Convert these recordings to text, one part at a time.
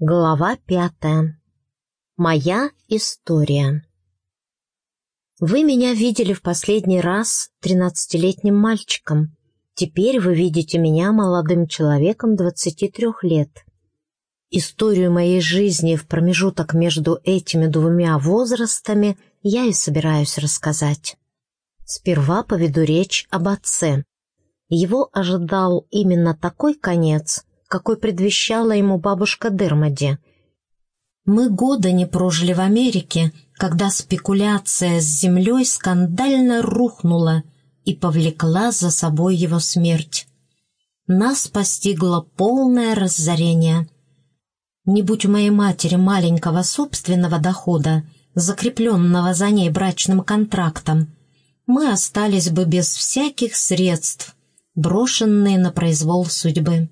Глава пятая. Моя история. Вы меня видели в последний раз тринадцатилетним мальчиком. Теперь вы видите меня молодым человеком 23 лет. Историю моей жизни в промежуток между этими двумя возрастами я и собираюсь рассказать. Сперва поведу речь об отце. Его ожидал именно такой конец – какой предвещала ему бабушка Дермоди. Мы года не прожили в Америке, когда спекуляция с землей скандально рухнула и повлекла за собой его смерть. Нас постигло полное разорение. Не будь у моей матери маленького собственного дохода, закрепленного за ней брачным контрактом, мы остались бы без всяких средств, брошенные на произвол судьбы.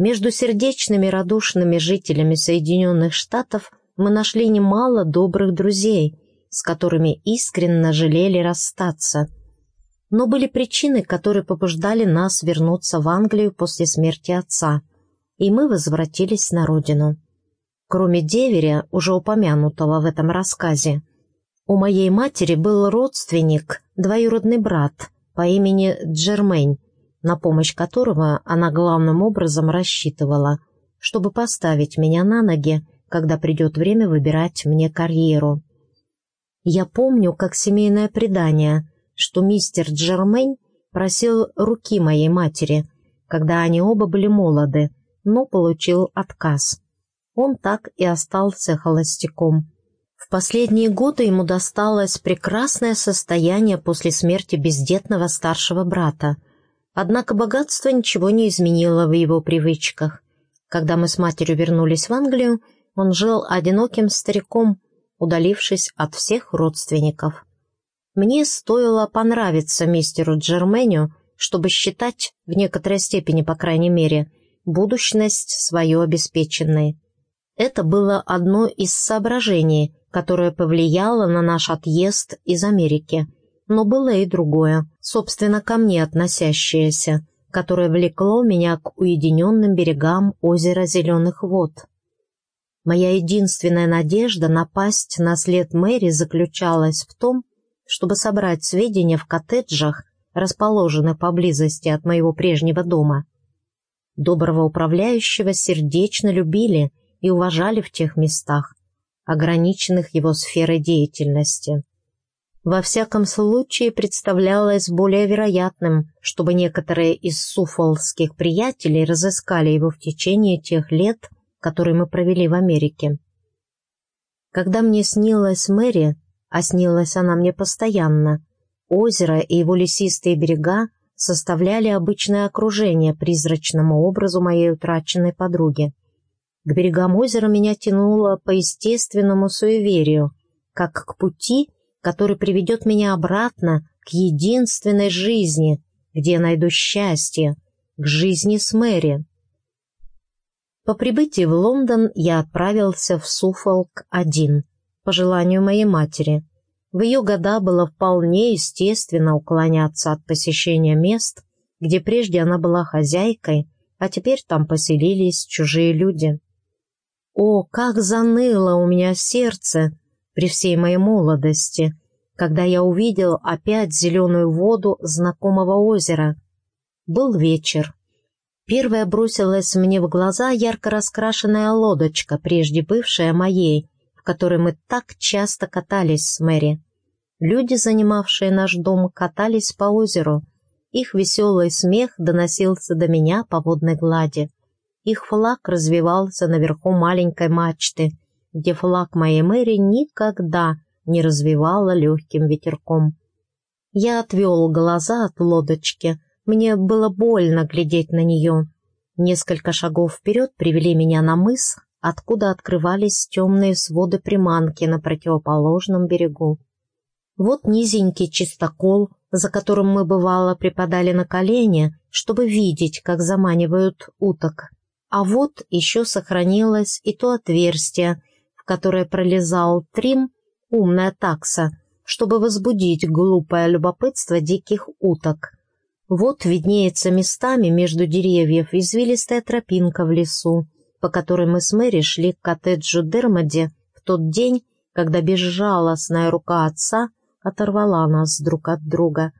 Между сердечными радушными жителями Соединенных Штатов мы нашли немало добрых друзей, с которыми искренне жалели расстаться. Но были причины, которые побуждали нас вернуться в Англию после смерти отца, и мы возвратились на родину. Кроме деверя, уже упомянутого в этом рассказе, у моей матери был родственник, двоюродный брат по имени Джермень, на помощь которого она главным образом рассчитывала, чтобы поставить меня на ноги, когда придет время выбирать мне карьеру. Я помню, как семейное предание, что мистер Джермейн просил руки моей матери, когда они оба были молоды, но получил отказ. Он так и остался холостяком. В последние годы ему досталось прекрасное состояние после смерти бездетного старшего брата — Однако богатство ничего не изменило в его привычках. Когда мы с матерью вернулись в Англию, он жил одиноким стариком, удалившись от всех родственников. Мне стоило понравиться мистеру Джерменю, чтобы считать, в некоторой степени, по крайней мере, будущность свою обеспеченной. Это было одно из соображений, которое повлияло на наш отъезд из Америки – но было и другое, собственно, ко мне относящееся, которое влекло меня к уединенным берегам озера Зеленых вод. Моя единственная надежда напасть на след Мэри заключалась в том, чтобы собрать сведения в коттеджах, расположенных поблизости от моего прежнего дома. Доброго управляющего сердечно любили и уважали в тех местах, ограниченных его сферой деятельности. Во всяком случае, представлялось более вероятным, чтобы некоторые из суфолских приятелей разыскали его в течение тех лет, которые мы провели в Америке. Когда мне снилась Мэри, а снилась она мне постоянно, озеро и его лесистые берега составляли обычное окружение призрачному образу моей утраченной подруги. К берегам озера меня тянуло по естественному суеверию, как к пути — который приведет меня обратно к единственной жизни, где я найду счастье, к жизни с Мэри. По прибытии в Лондон я отправился в Суфолк один, по желанию моей матери. В ее года было вполне естественно уклоняться от посещения мест, где прежде она была хозяйкой, а теперь там поселились чужие люди. О, как заныло у меня сердце при всей моей молодости, когда я увидел опять зеленую воду знакомого озера. Был вечер. Первая бросилась мне в глаза ярко раскрашенная лодочка, прежде бывшая моей, в которой мы так часто катались с Мэри. Люди, занимавшие наш дом, катались по озеру. Их веселый смех доносился до меня по водной глади. Их флаг развивался наверху маленькой мачты, где флаг моей Мэри никогда не развивала легким ветерком. Я отвел глаза от лодочки, мне было больно глядеть на нее. Несколько шагов вперед привели меня на мыс, откуда открывались темные своды приманки на противоположном берегу. Вот низенький чистокол, за которым мы бывало припадали на колени, чтобы видеть, как заманивают уток. А вот еще сохранилось и то отверстие, которое пролезал Трим умная такса, чтобы возбудить глупое любопытство диких уток. Вот виднеется местами между деревьев извилистая тропинка в лесу, по которой мы с Мэри шли к коттеджу Дермоди в тот день, когда безжалостная рука отца оторвала нас друг от друга.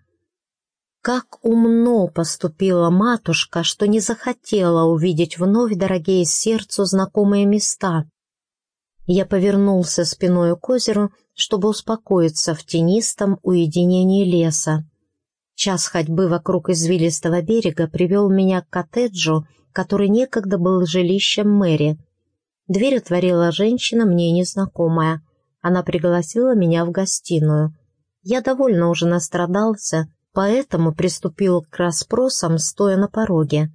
Как умно поступила матушка, что не захотела увидеть вновь дорогие сердцу знакомые места. Я повернулся спиной к озеру, чтобы успокоиться в тенистом уединении леса. Час ходьбы вокруг извилистого берега привел меня к коттеджу, который некогда был жилищем Мэри. Дверь отворила женщина, мне незнакомая. Она пригласила меня в гостиную. Я довольно уже настрадался, поэтому приступил к расспросам, стоя на пороге.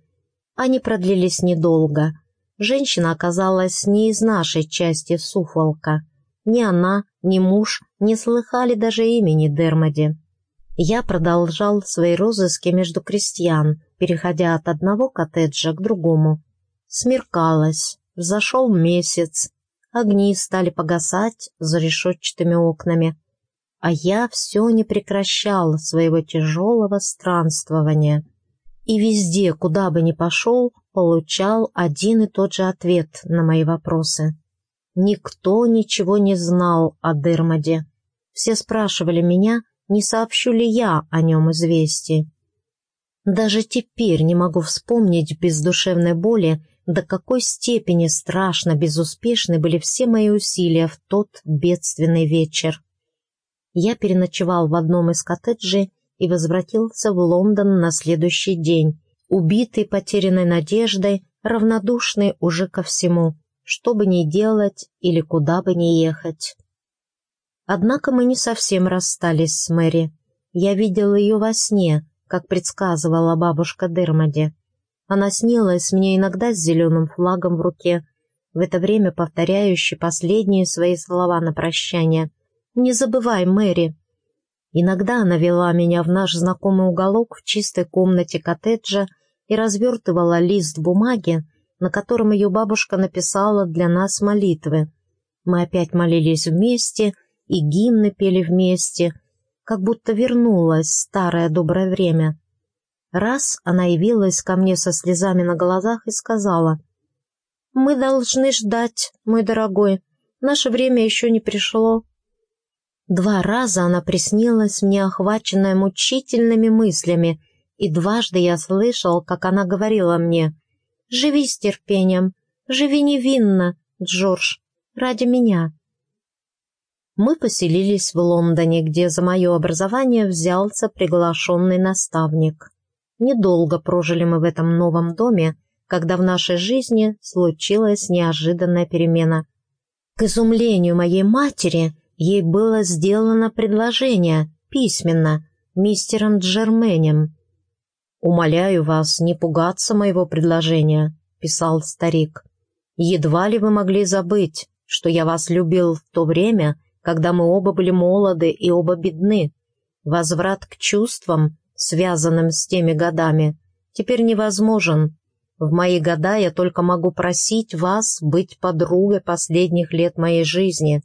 Они продлились недолго. Женщина оказалась не из нашей части Суфолка. Ни она, ни муж не слыхали даже имени Дермоди. Я продолжал свои розыски между крестьян, переходя от одного коттеджа к другому. Смеркалось, взошел месяц, огни стали погасать за решетчатыми окнами, а я все не прекращал своего тяжелого странствования. И везде, куда бы ни пошел, получал один и тот же ответ на мои вопросы. Никто ничего не знал о Дермоде. Все спрашивали меня, не сообщу ли я о нем известий. Даже теперь не могу вспомнить без душевной боли, до какой степени страшно безуспешны были все мои усилия в тот бедственный вечер. Я переночевал в одном из коттеджей и возвратился в Лондон на следующий день, убитый потерянной надеждой, равнодушный уже ко всему, что бы ни делать или куда бы ни ехать. Однако мы не совсем расстались с Мэри. Я видел ее во сне, как предсказывала бабушка Дермоди. Она снилась мне иногда с зеленым флагом в руке, в это время повторяющей последние свои слова на прощание. «Не забывай, Мэри!» Иногда она вела меня в наш знакомый уголок в чистой комнате коттеджа и развертывала лист бумаги, на котором ее бабушка написала для нас молитвы. Мы опять молились вместе — и гимны пели вместе, как будто вернулось старое доброе время. Раз она явилась ко мне со слезами на глазах и сказала, «Мы должны ждать, мой дорогой, наше время еще не пришло». Два раза она приснилась мне, охваченная мучительными мыслями, и дважды я слышал, как она говорила мне, «Живи с терпением, живи невинно, Джордж, ради меня» мы поселились в Лондоне, где за мое образование взялся приглашенный наставник. Недолго прожили мы в этом новом доме, когда в нашей жизни случилась неожиданная перемена. К изумлению моей матери ей было сделано предложение, письменно, мистером Джерменем. «Умоляю вас не пугаться моего предложения», — писал старик. «Едва ли вы могли забыть, что я вас любил в то время, когда мы оба были молоды и оба бедны. Возврат к чувствам, связанным с теми годами, теперь невозможен. В мои года я только могу просить вас быть подругой последних лет моей жизни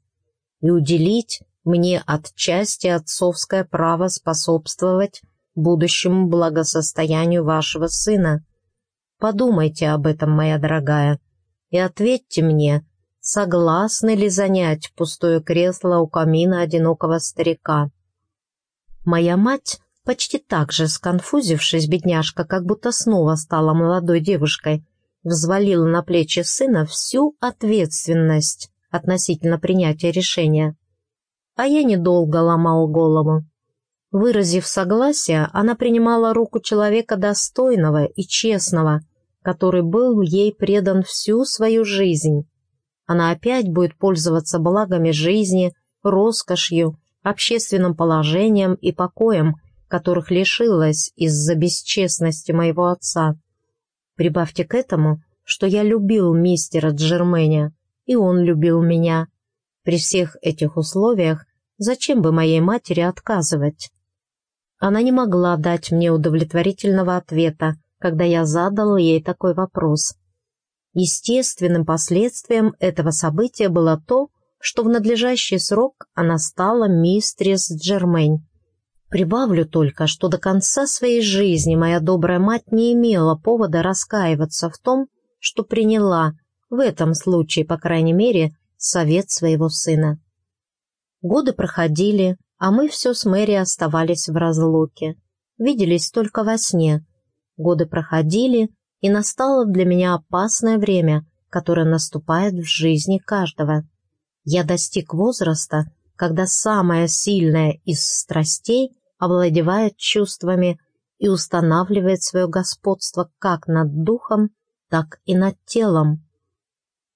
и уделить мне отчасти отцовское право способствовать будущему благосостоянию вашего сына. Подумайте об этом, моя дорогая, и ответьте мне, согласны ли занять пустое кресло у камина одинокого старика. Моя мать, почти так же сконфузившись, бедняжка, как будто снова стала молодой девушкой, взвалила на плечи сына всю ответственность относительно принятия решения. А я недолго ломал голову. Выразив согласие, она принимала руку человека достойного и честного, который был ей предан всю свою жизнь она опять будет пользоваться благами жизни, роскошью, общественным положением и покоем, которых лишилась из-за бесчестности моего отца. Прибавьте к этому, что я любил мистера Джерменя, и он любил меня. При всех этих условиях зачем бы моей матери отказывать? Она не могла дать мне удовлетворительного ответа, когда я задал ей такой вопрос. Естественным последствием этого события было то, что в надлежащий срок она стала мистрис Джермейн. Прибавлю только, что до конца своей жизни моя добрая мать не имела повода раскаиваться в том, что приняла, в этом случае, по крайней мере, совет своего сына. Годы проходили, а мы все с Мэри оставались в разлуке. Виделись только во сне. Годы проходили, и настало для меня опасное время, которое наступает в жизни каждого. Я достиг возраста, когда самая сильная из страстей овладевает чувствами и устанавливает свое господство как над духом, так и над телом.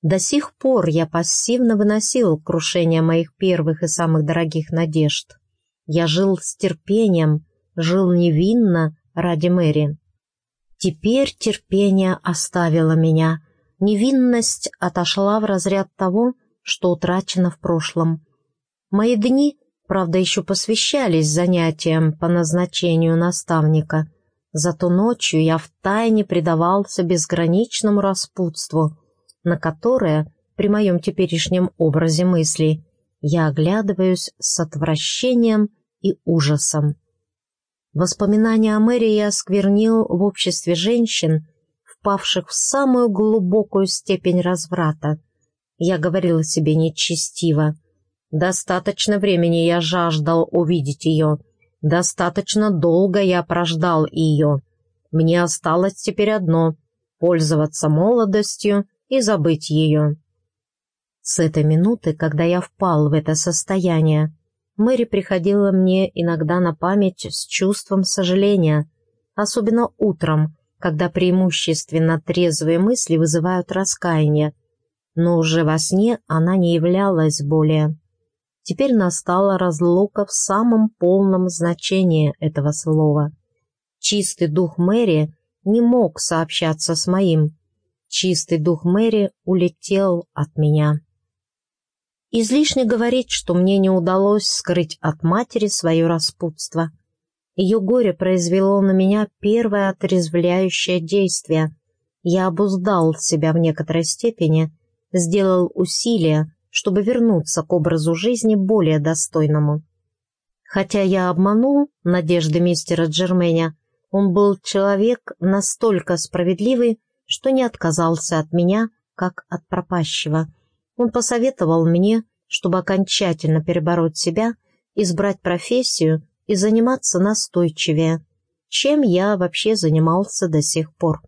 До сих пор я пассивно выносил крушение моих первых и самых дорогих надежд. Я жил с терпением, жил невинно ради Мэри. Теперь терпение оставило меня. Невинность отошла в разряд того, что утрачено в прошлом. Мои дни, правда, еще посвящались занятиям по назначению наставника, зато ночью я втайне предавался безграничному распутству, на которое, при моем теперешнем образе мыслей, я оглядываюсь с отвращением и ужасом. Воспоминания о Мэри я осквернил в обществе женщин, впавших в самую глубокую степень разврата. Я говорил себе нечестиво. Достаточно времени я жаждал увидеть ее. Достаточно долго я прождал ее. Мне осталось теперь одно — пользоваться молодостью и забыть ее. С этой минуты, когда я впал в это состояние, Мэри приходила мне иногда на память с чувством сожаления, особенно утром, когда преимущественно трезвые мысли вызывают раскаяние, но уже во сне она не являлась более. Теперь настала разлука в самом полном значении этого слова. Чистый дух Мэри не мог сообщаться с моим. Чистый дух Мэри улетел от меня. Излишне говорить, что мне не удалось скрыть от матери свое распутство. Ее горе произвело на меня первое отрезвляющее действие. Я обуздал себя в некоторой степени, сделал усилия, чтобы вернуться к образу жизни более достойному. Хотя я обманул надежды мистера Джерменя, он был человек настолько справедливый, что не отказался от меня, как от пропащего — он посоветовал мне, чтобы окончательно перебороть себя, избрать профессию и заниматься настойчивее, чем я вообще занимался до сих пор.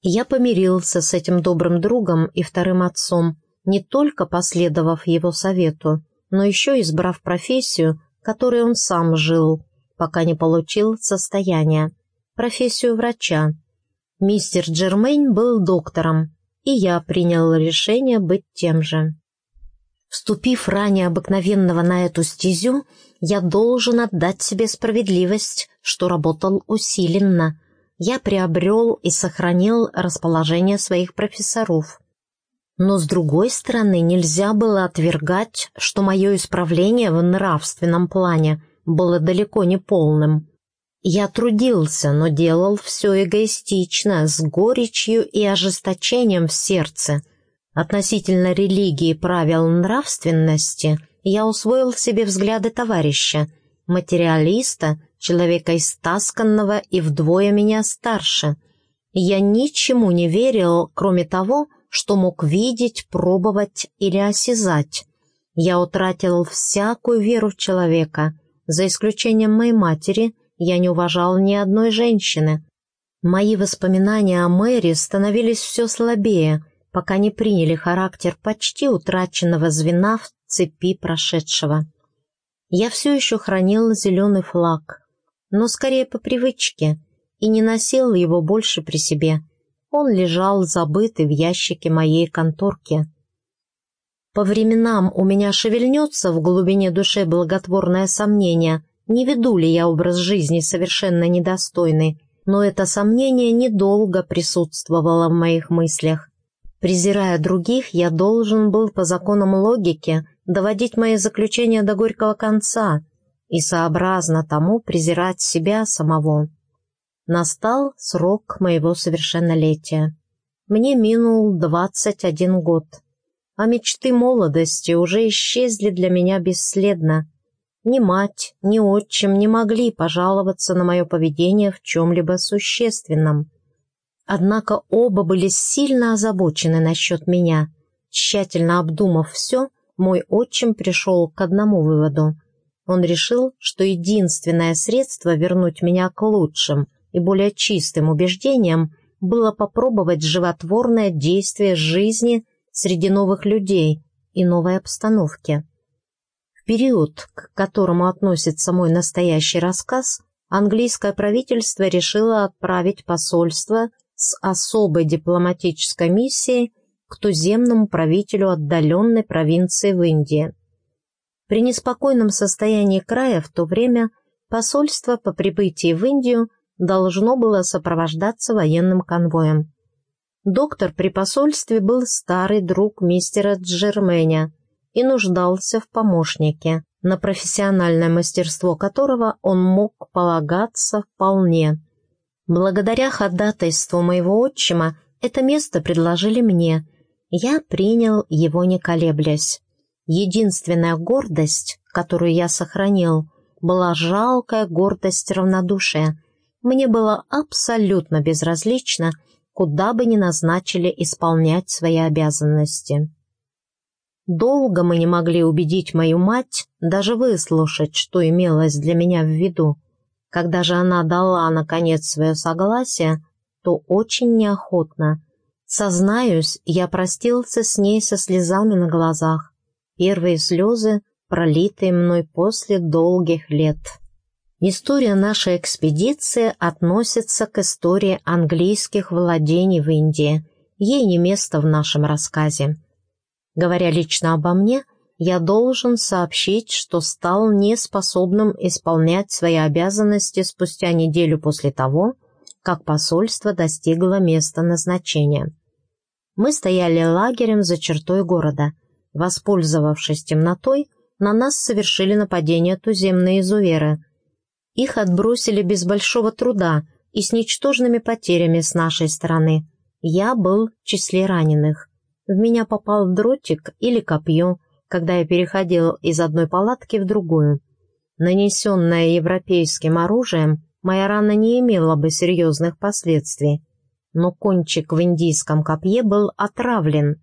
Я помирился с этим добрым другом и вторым отцом, не только последовав его совету, но еще избрав профессию, которой он сам жил, пока не получил состояние, профессию врача. Мистер Джермейн был доктором, и я принял решение быть тем же. Вступив ранее обыкновенного на эту стезю, я должен отдать себе справедливость, что работал усиленно. Я приобрел и сохранил расположение своих профессоров. Но, с другой стороны, нельзя было отвергать, что мое исправление в нравственном плане было далеко не полным. Я трудился, но делал все эгоистично, с горечью и ожесточением в сердце. Относительно религии правил нравственности я усвоил себе взгляды товарища, материалиста, человека истасканного и вдвое меня старше. Я ничему не верил, кроме того, что мог видеть, пробовать или осязать. Я утратил всякую веру в человека, за исключением моей матери – я не уважал ни одной женщины. Мои воспоминания о Мэри становились все слабее, пока не приняли характер почти утраченного звена в цепи прошедшего. Я все еще хранил зеленый флаг, но скорее по привычке, и не носил его больше при себе. Он лежал забытый в ящике моей конторки. По временам у меня шевельнется в глубине души благотворное сомнение, не веду ли я образ жизни совершенно недостойный, но это сомнение недолго присутствовало в моих мыслях. Презирая других, я должен был по законам логики доводить мои заключения до горького конца и сообразно тому презирать себя самого. Настал срок моего совершеннолетия. Мне минул двадцать один год, а мечты молодости уже исчезли для меня бесследно, ни мать, ни отчим не могли пожаловаться на мое поведение в чем-либо существенном. Однако оба были сильно озабочены насчет меня. Тщательно обдумав все, мой отчим пришел к одному выводу. Он решил, что единственное средство вернуть меня к лучшим и более чистым убеждениям было попробовать животворное действие жизни среди новых людей и новой обстановки. Период, к которому относится мой настоящий рассказ, английское правительство решило отправить посольство с особой дипломатической миссией к туземному правителю отдаленной провинции в Индии. При неспокойном состоянии края в то время посольство по прибытии в Индию должно было сопровождаться военным конвоем. Доктор при посольстве был старый друг мистера Джерменя и нуждался в помощнике, на профессиональное мастерство которого он мог полагаться вполне. Благодаря ходатайству моего отчима это место предложили мне. Я принял его не колеблясь. Единственная гордость, которую я сохранил, была жалкая гордость равнодушия. Мне было абсолютно безразлично, куда бы ни назначили исполнять свои обязанности. Долго мы не могли убедить мою мать даже выслушать, что имелось для меня в виду. Когда же она дала, наконец, свое согласие, то очень неохотно. Сознаюсь, я простился с ней со слезами на глазах. Первые слезы, пролитые мной после долгих лет. История нашей экспедиции относится к истории английских владений в Индии. Ей не место в нашем рассказе. Говоря лично обо мне – я должен сообщить, что стал неспособным исполнять свои обязанности спустя неделю после того, как посольство достигло места назначения. Мы стояли лагерем за чертой города. Воспользовавшись темнотой, на нас совершили нападение туземные изуверы. Их отбросили без большого труда и с ничтожными потерями с нашей стороны. Я был в числе раненых. В меня попал дротик или копье, когда я переходил из одной палатки в другую. Нанесенная европейским оружием, моя рана не имела бы серьезных последствий, но кончик в индийском копье был отравлен.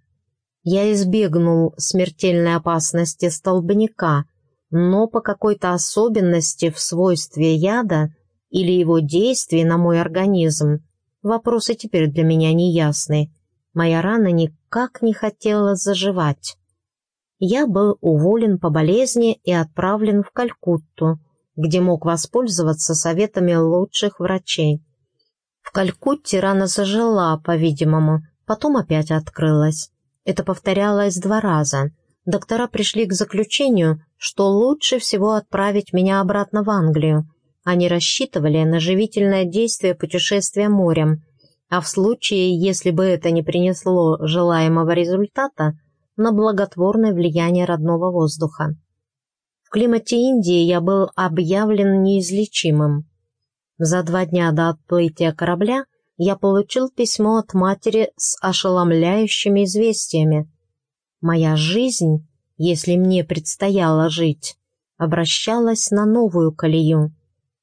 Я избегнул смертельной опасности столбняка, но по какой-то особенности в свойстве яда или его действии на мой организм вопросы теперь для меня не ясны. Моя рана никак не хотела заживать я был уволен по болезни и отправлен в Калькутту, где мог воспользоваться советами лучших врачей. В Калькутте рана зажила, по-видимому, потом опять открылась. Это повторялось два раза. Доктора пришли к заключению, что лучше всего отправить меня обратно в Англию. Они рассчитывали на живительное действие путешествия морем, а в случае, если бы это не принесло желаемого результата, на благотворное влияние родного воздуха. В климате Индии я был объявлен неизлечимым. За два дня до отплытия корабля я получил письмо от матери с ошеломляющими известиями. Моя жизнь, если мне предстояло жить, обращалась на новую колею.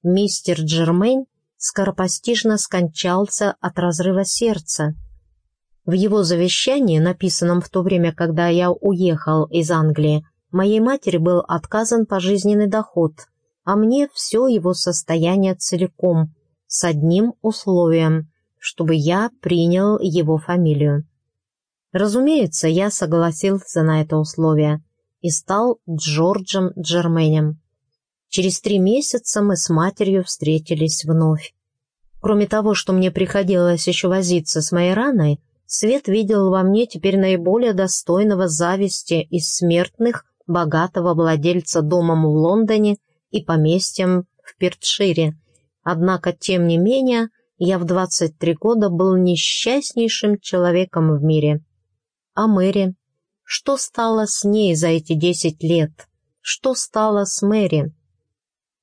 Мистер Джермейн скоропостижно скончался от разрыва сердца. В его завещании, написанном в то время, когда я уехал из Англии, моей матери был отказан пожизненный доход, а мне все его состояние целиком, с одним условием, чтобы я принял его фамилию. Разумеется, я согласился на это условие и стал Джорджем Джерменем. Через три месяца мы с матерью встретились вновь. Кроме того, что мне приходилось еще возиться с моей раной, Свет видел во мне теперь наиболее достойного зависти из смертных богатого владельца домом в Лондоне и поместьем в Пертшире. Однако, тем не менее, я в 23 года был несчастнейшим человеком в мире. А Мэри? Что стало с ней за эти 10 лет? Что стало с Мэри?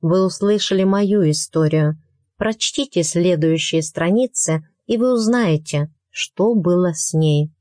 Вы услышали мою историю. Прочтите следующие страницы, и вы узнаете – что было с ней.